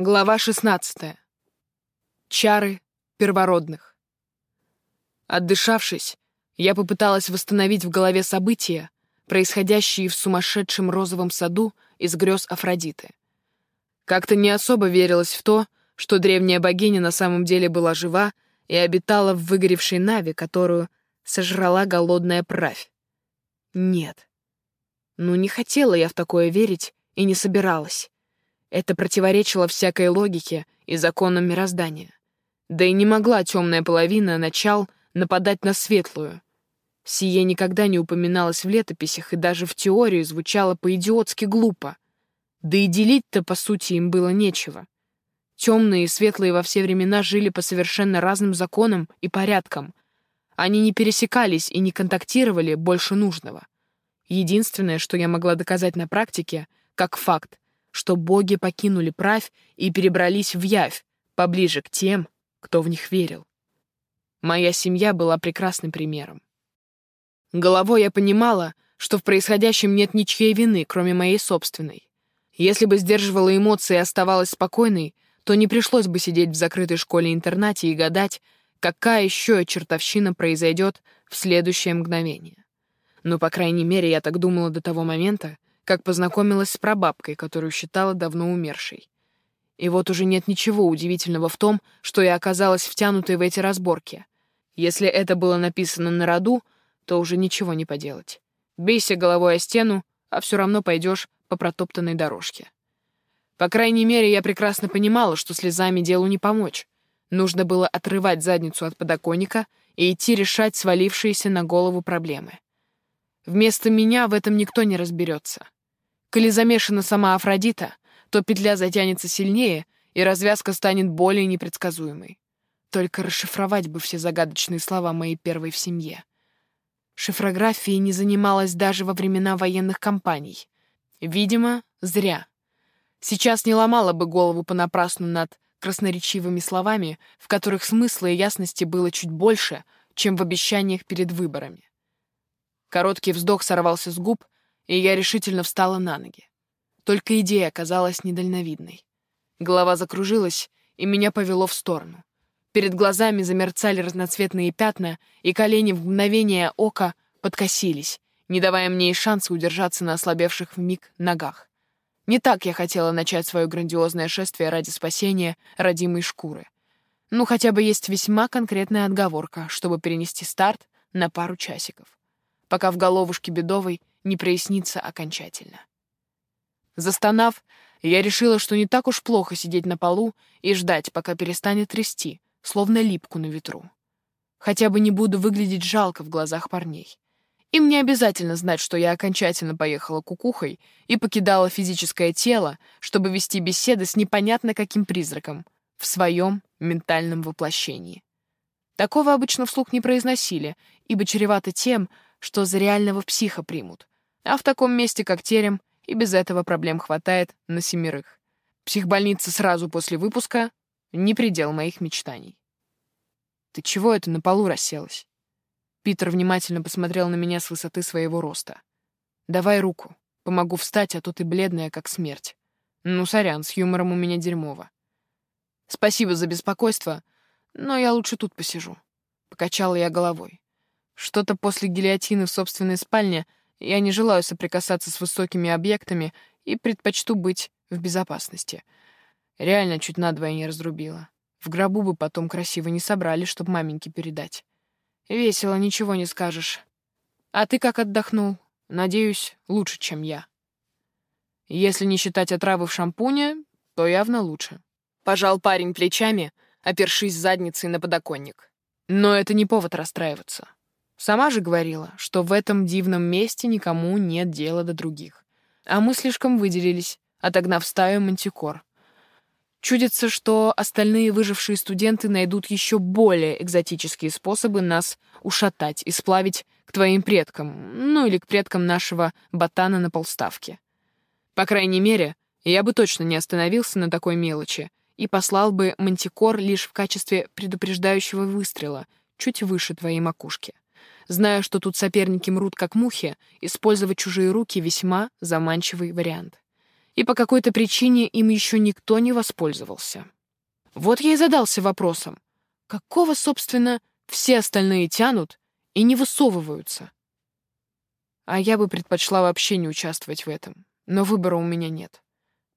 Глава 16. Чары первородных. Отдышавшись, я попыталась восстановить в голове события, происходящие в сумасшедшем розовом саду из грез Афродиты. Как-то не особо верилось в то, что древняя богиня на самом деле была жива и обитала в выгоревшей Наве, которую сожрала голодная правь. Нет. Ну, не хотела я в такое верить и не собиралась. Это противоречило всякой логике и законам мироздания. Да и не могла темная половина начал нападать на светлую. Сие никогда не упоминалось в летописях и даже в теории звучало по-идиотски глупо. Да и делить-то, по сути, им было нечего. Темные и светлые во все времена жили по совершенно разным законам и порядкам. Они не пересекались и не контактировали больше нужного. Единственное, что я могла доказать на практике, как факт, что боги покинули правь и перебрались в явь, поближе к тем, кто в них верил. Моя семья была прекрасным примером. Головой я понимала, что в происходящем нет ничьей вины, кроме моей собственной. Если бы сдерживала эмоции и оставалась спокойной, то не пришлось бы сидеть в закрытой школе-интернате и гадать, какая еще чертовщина произойдет в следующее мгновение. Но, по крайней мере, я так думала до того момента, как познакомилась с прабабкой, которую считала давно умершей. И вот уже нет ничего удивительного в том, что я оказалась втянутой в эти разборки. Если это было написано на роду, то уже ничего не поделать. Бейся головой о стену, а все равно пойдешь по протоптанной дорожке. По крайней мере, я прекрасно понимала, что слезами делу не помочь. Нужно было отрывать задницу от подоконника и идти решать свалившиеся на голову проблемы. Вместо меня в этом никто не разберется. Коли замешана сама Афродита, то петля затянется сильнее, и развязка станет более непредсказуемой. Только расшифровать бы все загадочные слова моей первой в семье. Шифрографией не занималась даже во времена военных кампаний. Видимо, зря. Сейчас не ломала бы голову понапрасну над красноречивыми словами, в которых смысла и ясности было чуть больше, чем в обещаниях перед выборами. Короткий вздох сорвался с губ, и я решительно встала на ноги. Только идея оказалась недальновидной. Голова закружилась, и меня повело в сторону. Перед глазами замерцали разноцветные пятна, и колени в мгновение ока подкосились, не давая мне и шанса удержаться на ослабевших в миг ногах. Не так я хотела начать свое грандиозное шествие ради спасения родимой шкуры. Ну, хотя бы есть весьма конкретная отговорка, чтобы перенести старт на пару часиков, пока в головушке бедовой не прояснится окончательно. Застонав, я решила, что не так уж плохо сидеть на полу и ждать, пока перестанет трясти, словно липку на ветру. Хотя бы не буду выглядеть жалко в глазах парней. Им не обязательно знать, что я окончательно поехала кукухой и покидала физическое тело, чтобы вести беседы с непонятно каким призраком в своем ментальном воплощении. Такого обычно вслух не произносили, ибо чревато тем, что за реального психа примут, а в таком месте, как терем, и без этого проблем хватает на семерых. Психбольница сразу после выпуска — не предел моих мечтаний. «Ты чего это на полу расселась?» Питер внимательно посмотрел на меня с высоты своего роста. «Давай руку. Помогу встать, а то ты бледная, как смерть. Ну, сорян, с юмором у меня дерьмово. Спасибо за беспокойство, но я лучше тут посижу». Покачала я головой. Что-то после гильотины в собственной спальне я не желаю соприкасаться с высокими объектами и предпочту быть в безопасности. Реально чуть надвое не разрубила. В гробу бы потом красиво не собрали, чтобы маменьке передать. Весело, ничего не скажешь. А ты как отдохнул? Надеюсь, лучше, чем я. Если не считать отравы в шампуне, то явно лучше. Пожал парень плечами, опершись задницей на подоконник. Но это не повод расстраиваться. Сама же говорила, что в этом дивном месте никому нет дела до других. А мы слишком выделились, отогнав стаю мантикор. Чудится, что остальные выжившие студенты найдут еще более экзотические способы нас ушатать и сплавить к твоим предкам, ну или к предкам нашего ботана на полставке. По крайней мере, я бы точно не остановился на такой мелочи и послал бы мантикор лишь в качестве предупреждающего выстрела чуть выше твоей макушки. Зная, что тут соперники мрут как мухи, использовать чужие руки — весьма заманчивый вариант. и по какой-то причине им еще никто не воспользовался. Вот я и задался вопросом, какого, собственно, все остальные тянут и не высовываются? А я бы предпочла вообще не участвовать в этом, но выбора у меня нет.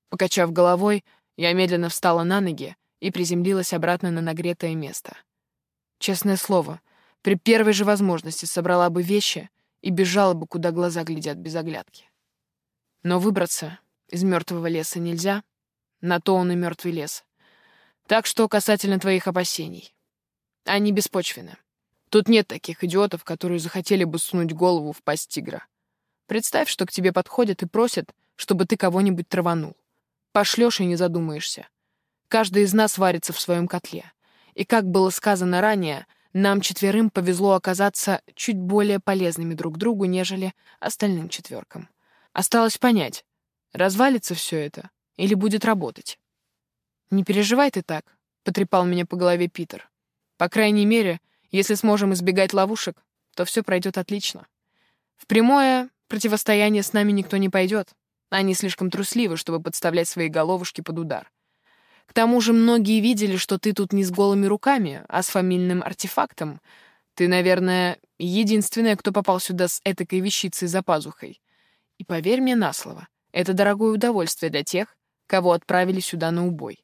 Покачав головой, я медленно встала на ноги и приземлилась обратно на нагретое место. Честное слово, при первой же возможности собрала бы вещи и бежала бы, куда глаза глядят без оглядки. Но выбраться из мертвого леса нельзя, на то он и мертвый лес. Так что касательно твоих опасений. Они беспочвены. Тут нет таких идиотов, которые захотели бы сунуть голову в пасть тигра. Представь, что к тебе подходят и просят, чтобы ты кого-нибудь траванул. Пошлешь и не задумаешься. Каждый из нас варится в своем котле. И, как было сказано ранее, нам четверым повезло оказаться чуть более полезными друг другу, нежели остальным четверкам. Осталось понять, развалится все это или будет работать. «Не переживай ты так», — потрепал меня по голове Питер. «По крайней мере, если сможем избегать ловушек, то все пройдет отлично. В прямое противостояние с нами никто не пойдет. Они слишком трусливы, чтобы подставлять свои головушки под удар. К тому же многие видели, что ты тут не с голыми руками, а с фамильным артефактом. Ты, наверное, единственная, кто попал сюда с этакой вещицей за пазухой. И поверь мне на слово, это дорогое удовольствие для тех, кого отправили сюда на убой.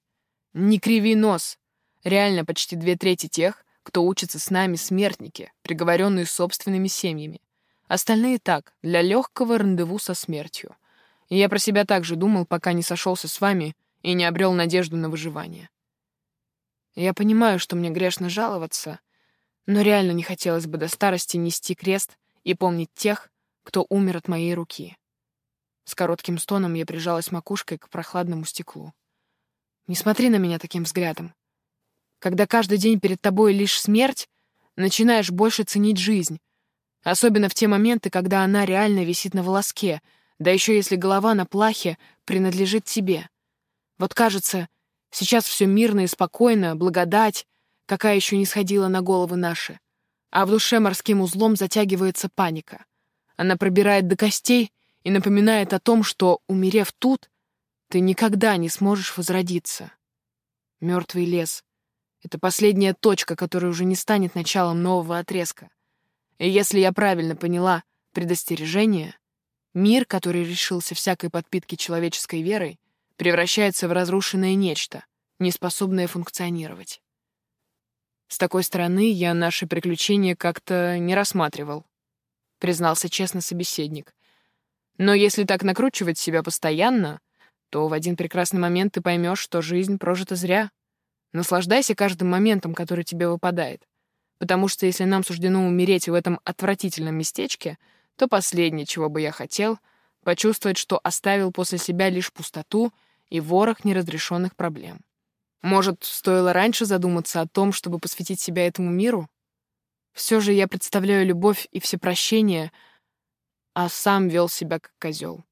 Не криви нос. Реально почти две трети тех, кто учится с нами, смертники, приговоренные собственными семьями. Остальные так, для легкого рандеву со смертью — и я про себя также думал, пока не сошелся с вами и не обрел надежду на выживание. Я понимаю, что мне грешно жаловаться, но реально не хотелось бы до старости нести крест и помнить тех, кто умер от моей руки. С коротким стоном я прижалась макушкой к прохладному стеклу. Не смотри на меня таким взглядом. Когда каждый день перед тобой лишь смерть, начинаешь больше ценить жизнь, особенно в те моменты, когда она реально висит на волоске — да еще если голова на плахе принадлежит тебе. Вот кажется, сейчас все мирно и спокойно, благодать, какая еще не сходила на головы наши. А в душе морским узлом затягивается паника. Она пробирает до костей и напоминает о том, что, умерев тут, ты никогда не сможешь возродиться. Мертвый лес — это последняя точка, которая уже не станет началом нового отрезка. И если я правильно поняла предостережение — Мир, который решился всякой подпитки человеческой верой, превращается в разрушенное нечто, неспособное функционировать. С такой стороны я наши приключения как-то не рассматривал, признался честно собеседник. Но если так накручивать себя постоянно, то в один прекрасный момент ты поймешь, что жизнь прожита зря. Наслаждайся каждым моментом, который тебе выпадает. Потому что если нам суждено умереть в этом отвратительном местечке — то последнее, чего бы я хотел, почувствовать, что оставил после себя лишь пустоту и ворох неразрешенных проблем. Может, стоило раньше задуматься о том, чтобы посвятить себя этому миру? Все же я представляю любовь и всепрощение, а сам вел себя как козел.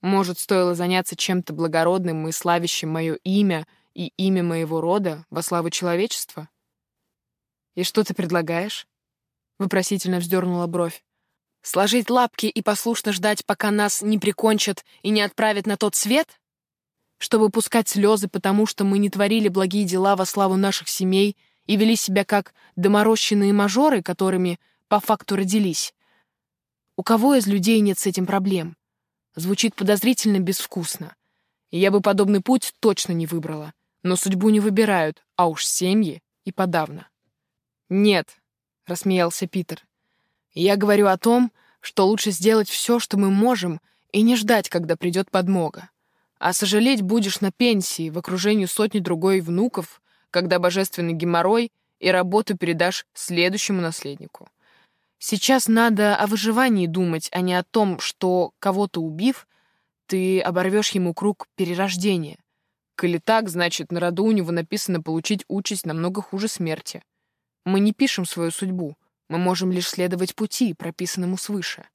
Может, стоило заняться чем-то благородным и славящим мое имя и имя моего рода во славу человечества? «И что ты предлагаешь?» — вопросительно вздернула бровь. Сложить лапки и послушно ждать, пока нас не прикончат и не отправят на тот свет? Чтобы пускать слезы, потому что мы не творили благие дела во славу наших семей и вели себя как доморощенные мажоры, которыми по факту родились? У кого из людей нет с этим проблем? Звучит подозрительно безвкусно. Я бы подобный путь точно не выбрала. Но судьбу не выбирают, а уж семьи и подавно. «Нет», — рассмеялся Питер, я говорю о том, что лучше сделать все, что мы можем, и не ждать, когда придет подмога. А сожалеть будешь на пенсии в окружении сотни другой внуков, когда божественный геморрой и работу передашь следующему наследнику. Сейчас надо о выживании думать, а не о том, что, кого-то убив, ты оборвешь ему круг перерождения. Коли так, значит, на роду у него написано получить участь намного хуже смерти. Мы не пишем свою судьбу, мы можем лишь следовать пути, прописанному свыше.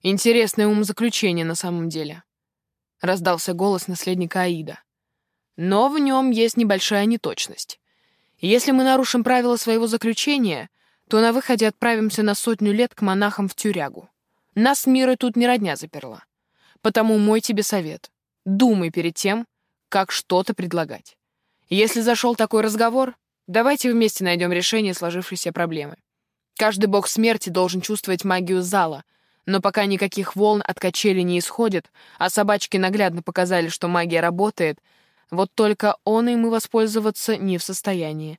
Интересное умозаключение на самом деле. Раздался голос наследника Аида. Но в нем есть небольшая неточность. Если мы нарушим правила своего заключения, то на выходе отправимся на сотню лет к монахам в тюрягу. Нас мира тут не родня заперла. Потому мой тебе совет. думай перед тем, как что-то предлагать. Если зашел такой разговор, давайте вместе найдем решение сложившейся проблемы. Каждый бог смерти должен чувствовать магию зала, но пока никаких волн от качели не исходит, а собачки наглядно показали, что магия работает, вот только он им и воспользоваться не в состоянии,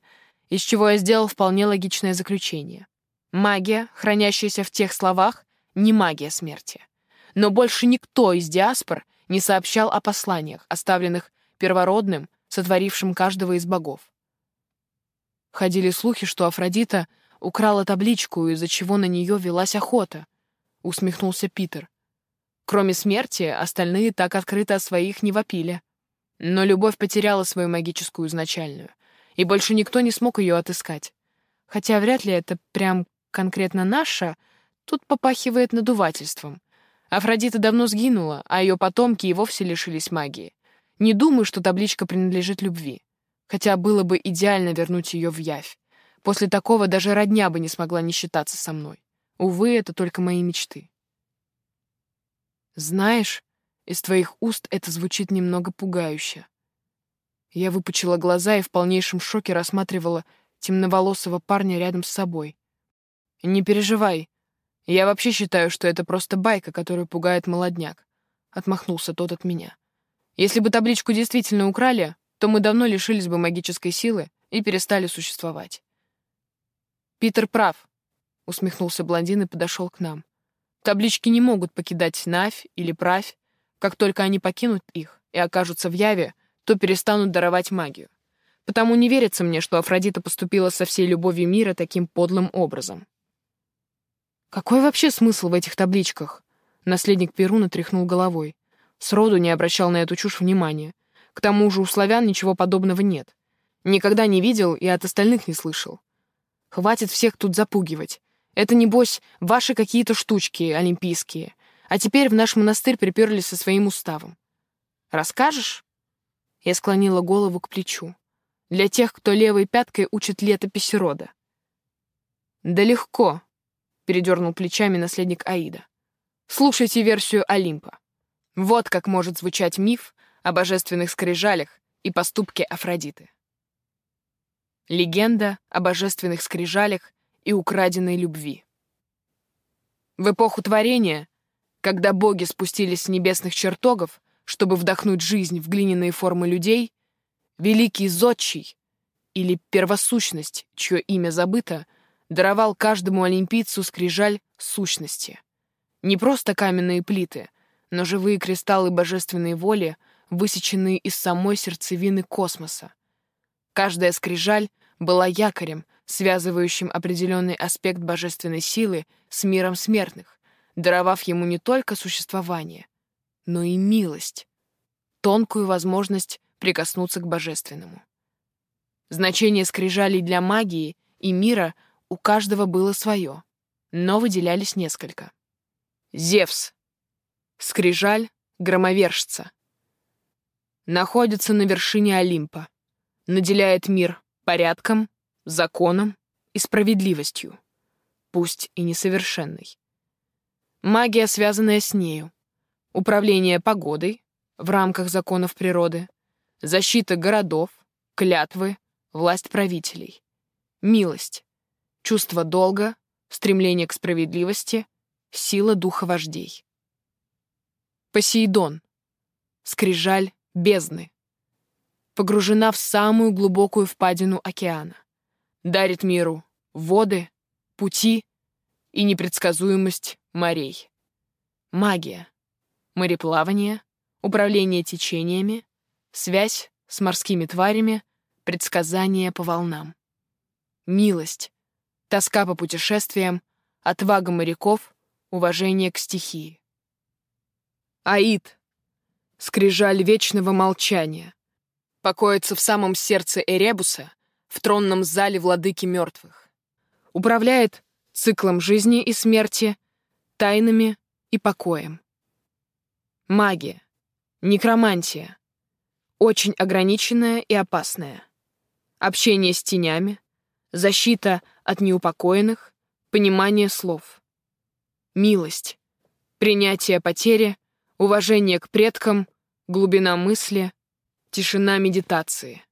из чего я сделал вполне логичное заключение. Магия, хранящаяся в тех словах, не магия смерти. Но больше никто из диаспор не сообщал о посланиях, оставленных первородным, сотворившим каждого из богов. Ходили слухи, что Афродита украла табличку, из-за чего на нее велась охота, — усмехнулся Питер. Кроме смерти, остальные так открыто о своих не вопили. Но любовь потеряла свою магическую изначальную, и больше никто не смог ее отыскать. Хотя вряд ли это прям конкретно наша, тут попахивает надувательством. Афродита давно сгинула, а ее потомки и вовсе лишились магии. Не думаю, что табличка принадлежит любви. Хотя было бы идеально вернуть ее в явь. После такого даже родня бы не смогла не считаться со мной. Увы, это только мои мечты. Знаешь, из твоих уст это звучит немного пугающе. Я выпучила глаза и в полнейшем шоке рассматривала темноволосого парня рядом с собой. «Не переживай. Я вообще считаю, что это просто байка, которая пугает молодняк», — отмахнулся тот от меня. «Если бы табличку действительно украли, то мы давно лишились бы магической силы и перестали существовать». «Питер прав», — усмехнулся блондин и подошел к нам. «Таблички не могут покидать Навь или Правь. Как только они покинут их и окажутся в Яве, то перестанут даровать магию. Потому не верится мне, что Афродита поступила со всей любовью мира таким подлым образом. Какой вообще смысл в этих табличках? Наследник Перуна тряхнул головой. Сроду не обращал на эту чушь внимания. К тому же у славян ничего подобного нет. Никогда не видел и от остальных не слышал. Хватит всех тут запугивать. Это, небось, ваши какие-то штучки олимпийские. А теперь в наш монастырь приперлись со своим уставом. Расскажешь? Я склонила голову к плечу. Для тех, кто левой пяткой учит летописи рода. Да легко, передернул плечами наследник Аида. Слушайте версию Олимпа. Вот как может звучать миф о божественных скрижалях и поступке Афродиты. Легенда о божественных скрижалях и украденной любви. В эпоху творения, когда боги спустились с небесных чертогов, чтобы вдохнуть жизнь в глиняные формы людей, великий зодчий или первосущность, чье имя забыто — даровал каждому олимпийцу скрижаль сущности. Не просто каменные плиты, но живые кристаллы божественной воли, высеченные из самой сердцевины космоса. Каждая скрижаль была якорем, связывающим определенный аспект божественной силы с миром смертных, даровав ему не только существование, но и милость, тонкую возможность прикоснуться к божественному. Значение скрижалей для магии и мира — у каждого было свое, но выделялись несколько. Зевс. Скрижаль громовержца. Находится на вершине Олимпа. Наделяет мир порядком, законом и справедливостью, пусть и несовершенной. Магия, связанная с нею. Управление погодой в рамках законов природы. Защита городов, клятвы, власть правителей. Милость чувство долга, стремление к справедливости, сила духа вождей. Посейдон. Скрижаль бездны. Погружена в самую глубокую впадину океана. Дарит миру воды, пути и непредсказуемость морей. Магия. Мореплавание, управление течениями, связь с морскими тварями, предсказание по волнам. Милость тоска по путешествиям, отвага моряков, уважение к стихии. Аид, скрижаль вечного молчания, покоится в самом сердце Эребуса, в тронном зале владыки мертвых. Управляет циклом жизни и смерти, тайнами и покоем. Магия, некромантия, очень ограниченная и опасная. Общение с тенями, защита от неупокоенных, понимание слов. Милость, принятие потери, уважение к предкам, глубина мысли, тишина медитации.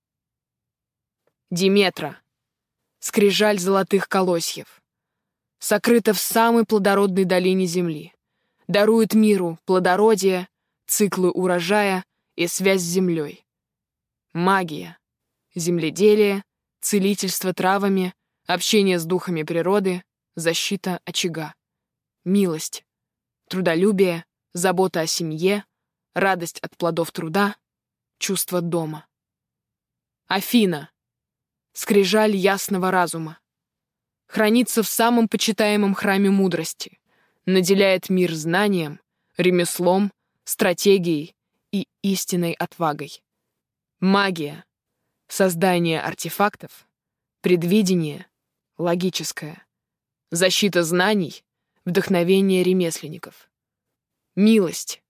Диметра, скрижаль золотых колосьев, сокрыта в самой плодородной долине земли, дарует миру плодородие, циклы урожая и связь с землей. Магия, земледелие, целительство травами, общение с духами природы, защита очага, милость, трудолюбие, забота о семье, радость от плодов труда, чувство дома. Афина. Скрижаль ясного разума. Хранится в самом почитаемом храме мудрости, наделяет мир знанием, ремеслом, стратегией и истинной отвагой. Магия. Создание артефактов, предвидение, логическое. Защита знаний, вдохновение ремесленников. Милость.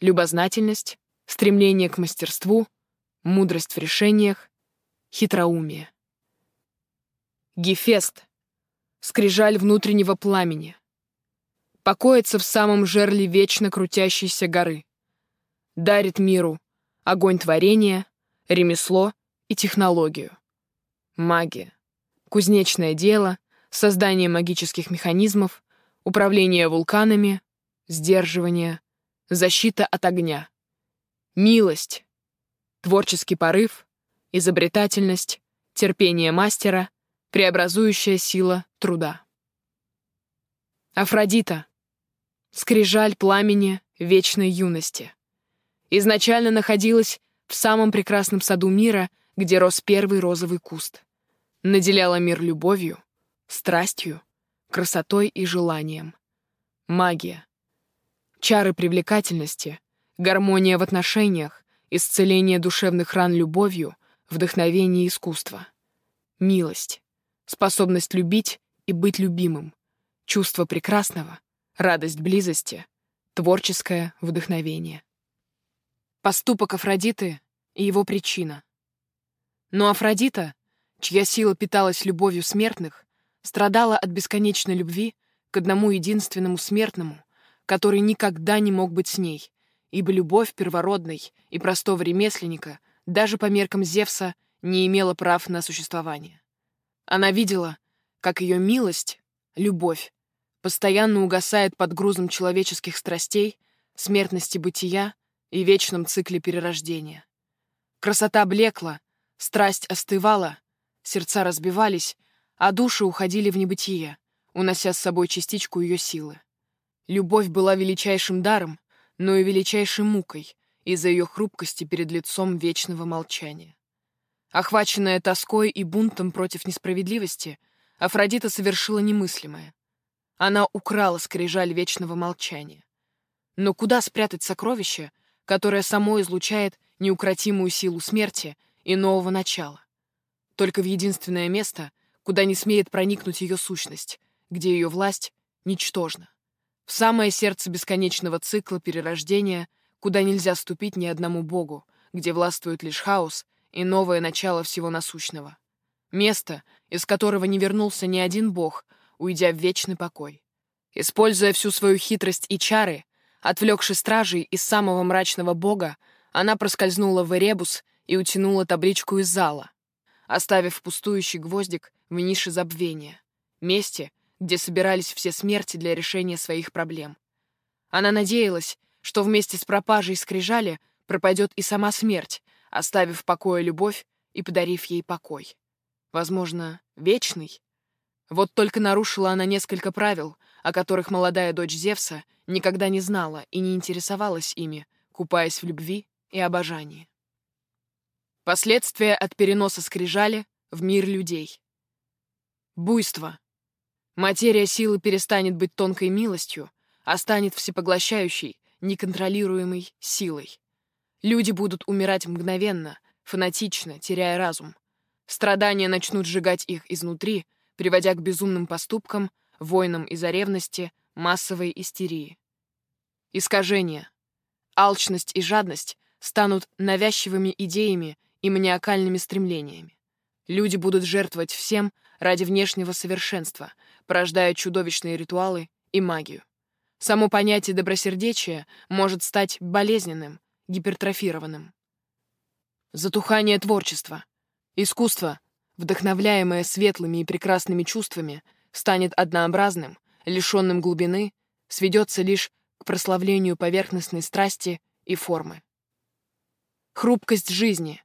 Любознательность, стремление к мастерству, мудрость в решениях, хитроумие. Гефест. Скрижаль внутреннего пламени. Покоится в самом жерле вечно крутящейся горы. Дарит миру огонь творения, ремесло и технологию. Магия. Кузнечное дело, создание магических механизмов, управление вулканами, сдерживание, защита от огня. Милость, творческий порыв, изобретательность, терпение мастера, преобразующая сила труда. Афродита. Скрижаль пламени вечной юности. Изначально находилась в самом прекрасном саду мира, где рос первый розовый куст. Наделяла мир любовью, страстью, красотой и желанием. Магия. Чары привлекательности, гармония в отношениях, исцеление душевных ран любовью, вдохновение искусства. Милость. Способность любить и быть любимым. Чувство прекрасного, радость близости, творческое вдохновение. Поступок Афродиты и его причина. Но Афродита, чья сила питалась любовью смертных, страдала от бесконечной любви к одному единственному смертному, который никогда не мог быть с ней, ибо любовь первородной и простого ремесленника даже по меркам Зевса не имела прав на существование. Она видела, как ее милость, любовь, постоянно угасает под грузом человеческих страстей, смертности бытия и вечном цикле перерождения. Красота блекла, страсть остывала, сердца разбивались, а души уходили в небытие, унося с собой частичку ее силы. Любовь была величайшим даром, но и величайшей мукой из-за ее хрупкости перед лицом вечного молчания. Охваченная тоской и бунтом против несправедливости, Афродита совершила немыслимое. Она украла скрижаль вечного молчания. Но куда спрятать сокровище, которое само излучает неукротимую силу смерти и нового начала. Только в единственное место, куда не смеет проникнуть ее сущность, где ее власть ничтожна. В самое сердце бесконечного цикла перерождения, куда нельзя ступить ни одному богу, где властвует лишь хаос и новое начало всего насущного. Место, из которого не вернулся ни один бог, уйдя в вечный покой. Используя всю свою хитрость и чары, Отвлекши стражей из самого мрачного бога, она проскользнула в Эребус и утянула табличку из зала, оставив пустующий гвоздик в нише забвения, месте, где собирались все смерти для решения своих проблем. Она надеялась, что вместе с пропажей скрижали пропадет и сама смерть, оставив в покое любовь и подарив ей покой. Возможно, вечный? Вот только нарушила она несколько правил, о которых молодая дочь Зевса никогда не знала и не интересовалась ими, купаясь в любви и обожании. Последствия от переноса скрижали в мир людей. Буйство. Материя силы перестанет быть тонкой милостью, а станет всепоглощающей, неконтролируемой силой. Люди будут умирать мгновенно, фанатично, теряя разум. Страдания начнут сжигать их изнутри, приводя к безумным поступкам, войнам из-за ревности, массовой истерии. Искажения. Алчность и жадность станут навязчивыми идеями и маниакальными стремлениями. Люди будут жертвовать всем ради внешнего совершенства, порождая чудовищные ритуалы и магию. Само понятие добросердечия может стать болезненным, гипертрофированным. Затухание творчества. Искусство, вдохновляемое светлыми и прекрасными чувствами, станет однообразным, лишенным глубины, сведется лишь к прославлению поверхностной страсти и формы. Хрупкость жизни.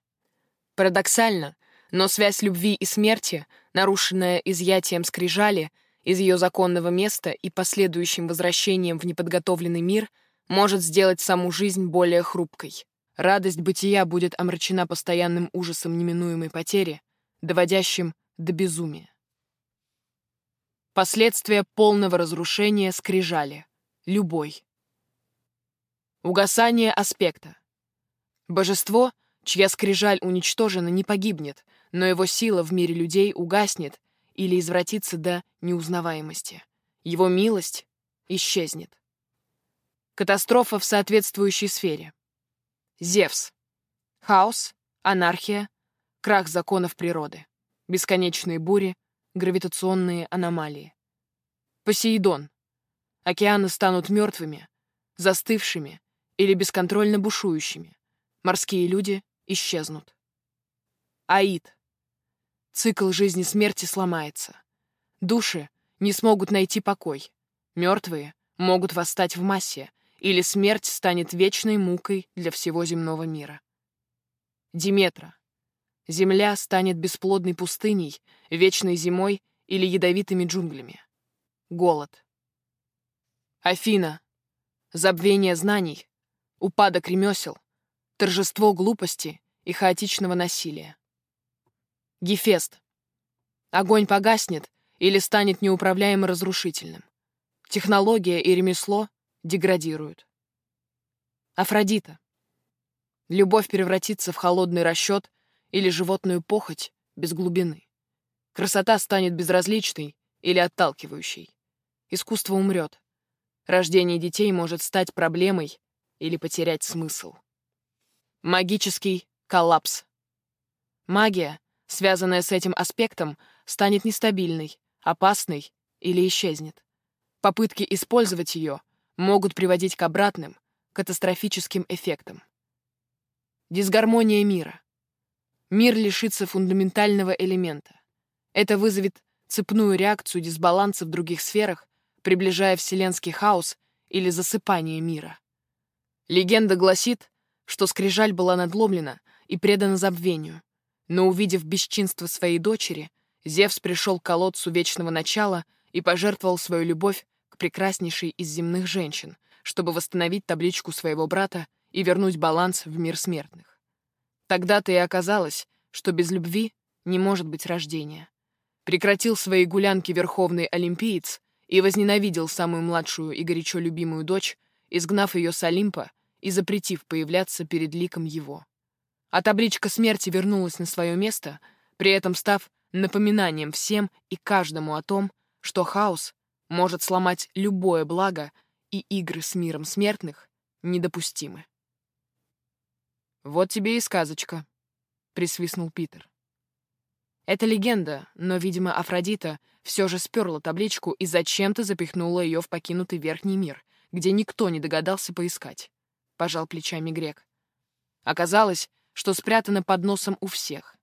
Парадоксально, но связь любви и смерти, нарушенная изъятием скрижали из ее законного места и последующим возвращением в неподготовленный мир, может сделать саму жизнь более хрупкой. Радость бытия будет омрачена постоянным ужасом неминуемой потери, доводящим до безумия. Последствия полного разрушения скрижали. Любой. Угасание аспекта. Божество, чья скрижаль уничтожена, не погибнет, но его сила в мире людей угаснет или извратится до неузнаваемости. Его милость исчезнет. Катастрофа в соответствующей сфере. Зевс. Хаос, анархия, крах законов природы, бесконечные бури, гравитационные аномалии. Посейдон. Океаны станут мертвыми, застывшими или бесконтрольно бушующими. Морские люди исчезнут. Аид. Цикл жизни-смерти сломается. Души не смогут найти покой. Мертвые могут восстать в массе, или смерть станет вечной мукой для всего земного мира. Диметра. Земля станет бесплодной пустыней, вечной зимой или ядовитыми джунглями. Голод. Афина. Забвение знаний, упадок ремесел, торжество глупости и хаотичного насилия. Гефест. Огонь погаснет или станет неуправляемо разрушительным. Технология и ремесло деградируют. Афродита. Любовь превратится в холодный расчет или животную похоть без глубины. Красота станет безразличной или отталкивающей. Искусство умрет. Рождение детей может стать проблемой или потерять смысл. Магический коллапс. Магия связанная с этим аспектом, станет нестабильной, опасной или исчезнет. Попытки использовать ее могут приводить к обратным, катастрофическим эффектам. Дисгармония мира. Мир лишится фундаментального элемента. Это вызовет цепную реакцию дисбаланса в других сферах, приближая вселенский хаос или засыпание мира. Легенда гласит, что скрижаль была надломлена и предана забвению, но, увидев бесчинство своей дочери, Зевс пришел к колодцу вечного начала и пожертвовал свою любовь к прекраснейшей из земных женщин, чтобы восстановить табличку своего брата и вернуть баланс в мир смертных. Тогда-то и оказалось, что без любви не может быть рождения. Прекратил свои гулянки верховный олимпиец и возненавидел самую младшую и горячо любимую дочь, изгнав ее с Олимпа и запретив появляться перед ликом его а табличка смерти вернулась на свое место, при этом став напоминанием всем и каждому о том, что хаос может сломать любое благо, и игры с миром смертных недопустимы. «Вот тебе и сказочка», — присвистнул Питер. Это легенда, но, видимо, Афродита все же сперла табличку и зачем-то запихнула ее в покинутый верхний мир, где никто не догадался поискать. Пожал плечами грек. Оказалось, что спрятано под носом у всех.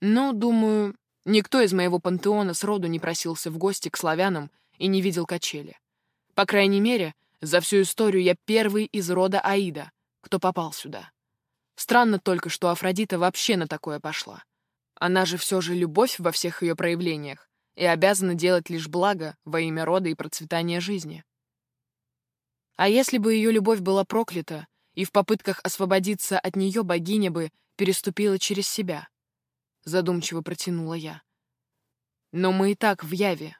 Но, думаю, никто из моего пантеона сроду не просился в гости к славянам и не видел качели. По крайней мере, за всю историю я первый из рода Аида, кто попал сюда. Странно только, что Афродита вообще на такое пошла. Она же все же любовь во всех ее проявлениях и обязана делать лишь благо во имя рода и процветания жизни. А если бы ее любовь была проклята, и в попытках освободиться от нее богиня бы переступила через себя. Задумчиво протянула я. Но мы и так в яве.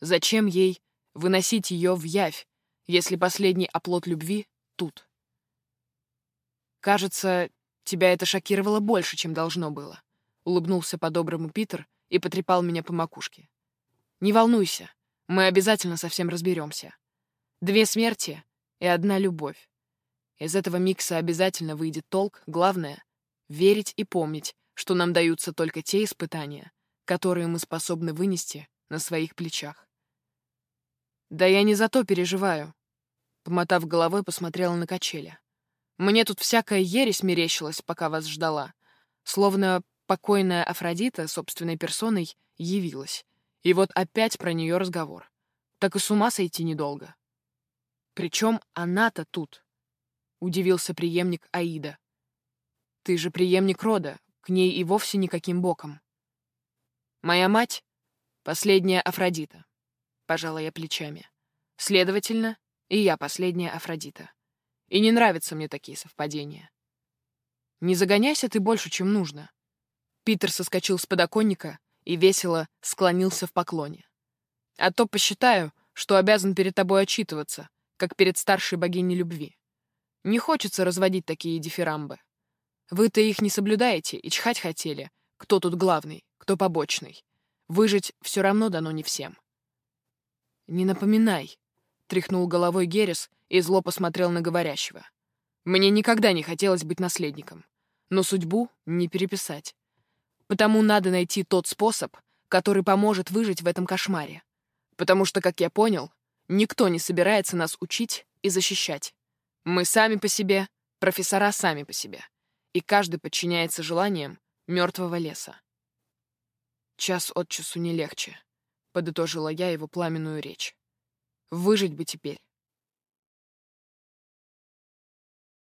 Зачем ей выносить ее в явь, если последний оплот любви тут? Кажется, тебя это шокировало больше, чем должно было. Улыбнулся по-доброму Питер и потрепал меня по макушке. Не волнуйся, мы обязательно совсем разберемся. Две смерти и одна любовь. Из этого микса обязательно выйдет толк, главное — верить и помнить, что нам даются только те испытания, которые мы способны вынести на своих плечах. «Да я не за то переживаю», — помотав головой, посмотрела на качели. Мне тут всякая ересь мерещилась, пока вас ждала. Словно покойная Афродита собственной персоной явилась. И вот опять про нее разговор. Так и с ума сойти недолго. Причем она-то тут. Удивился преемник Аида. Ты же преемник рода, к ней и вовсе никаким боком. Моя мать — последняя Афродита. Пожала я плечами. Следовательно, и я последняя Афродита. И не нравятся мне такие совпадения. Не загоняйся ты больше, чем нужно. Питер соскочил с подоконника и весело склонился в поклоне. А то посчитаю, что обязан перед тобой отчитываться, как перед старшей богиней любви. Не хочется разводить такие дифирамбы. Вы-то их не соблюдаете и чхать хотели, кто тут главный, кто побочный. Выжить все равно дано не всем. «Не напоминай», — тряхнул головой Герес и зло посмотрел на говорящего. «Мне никогда не хотелось быть наследником, но судьбу не переписать. Потому надо найти тот способ, который поможет выжить в этом кошмаре. Потому что, как я понял, никто не собирается нас учить и защищать. Мы сами по себе, профессора сами по себе. И каждый подчиняется желаниям мертвого леса. Час от часу не легче, подытожила я его пламенную речь. Выжить бы теперь,